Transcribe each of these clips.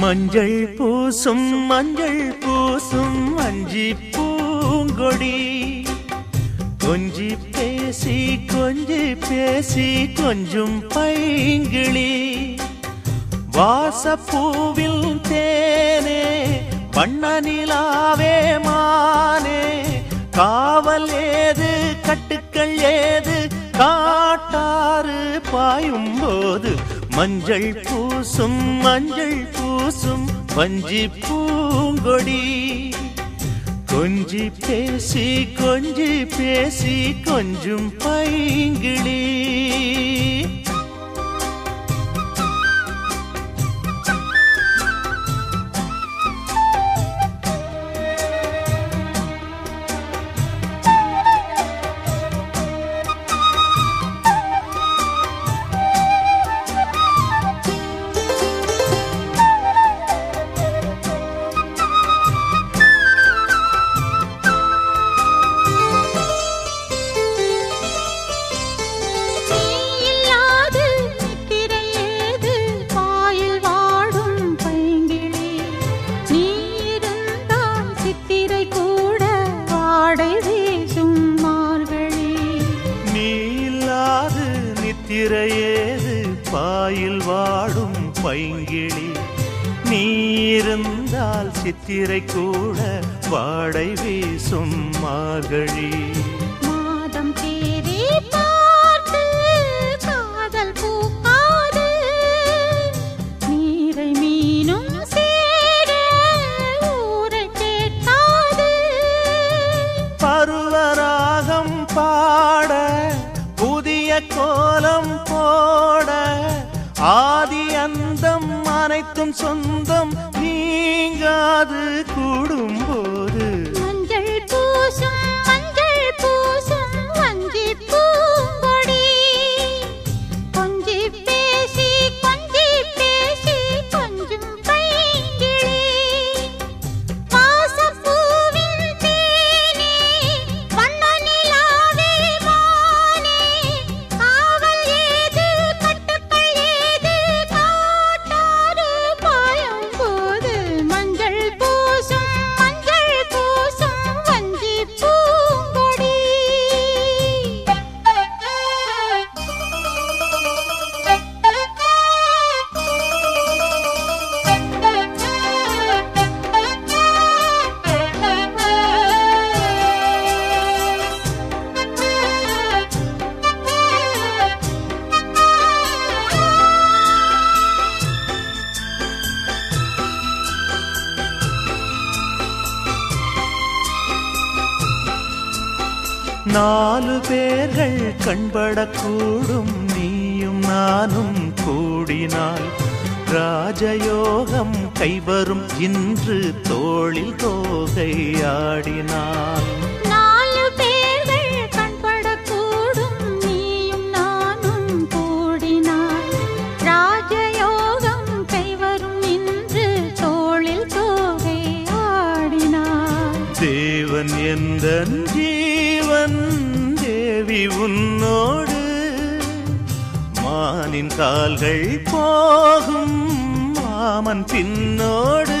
மஞ்சள் பூசும் மஞ்சள் பூசும் அஞ்சி பூங்கொடி. கொஞ்சி பேசி கொஞ்சி பேசி கொஞ்சம் பைங்கிளி. வாசப்பூவில் தேனே வண்ண நிலாவே மானே. காவல் ஏது கட்டுக்கள் ஏது காட்டாறு பாயும் போது மஞ்சள் பூசும் மஞ்சள் பூ பூசும் வஞ்சி பூங்கொடி. கொஞ்சி பேசி கொஞ்சி பேசி கொஞ்சும் பைங்கிளி திரையேது பாயில் வாடும் பைங்கிழி நீ இருந்தால் சித்திரை கூட வாடை வீசும் மார்கழி. ஆதி அந்தம் அனைத்தும் சொந்தம் நீங்காது கூடும்போது நாலு பேர்கள் கண்படக்கூடும் நீயும் நானும் கூடினால். ராஜயோகம் கைவரும் இன்று தோளில் தோகை ஆடினாள் நாலு பேர்கள் கண்படக்கூடும் நீயும் நானும் கூடினாய் ராஜயோகம் கைவரும் இன்று தோளில் தோகை ஆடினாய் தேவன் எந்த உன்னோடு மானின் கால்கள் போகும் மாமன் பின்னோடு.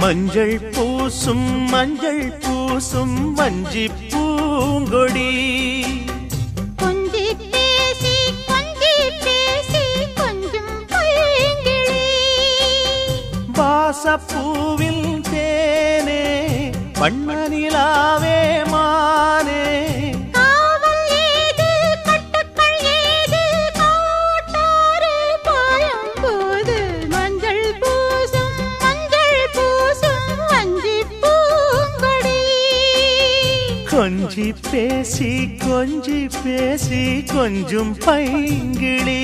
மஞ்சள் பூசும் மஞ்சள் பூசும் வஞ்சி பூங்கொடி. மஞ்சள் பூசும் வஞ்சி பூங்கொடி. கொஞ்சி பேசி கொஞ்சி பேசி கொஞ்சம் பைங்கிளி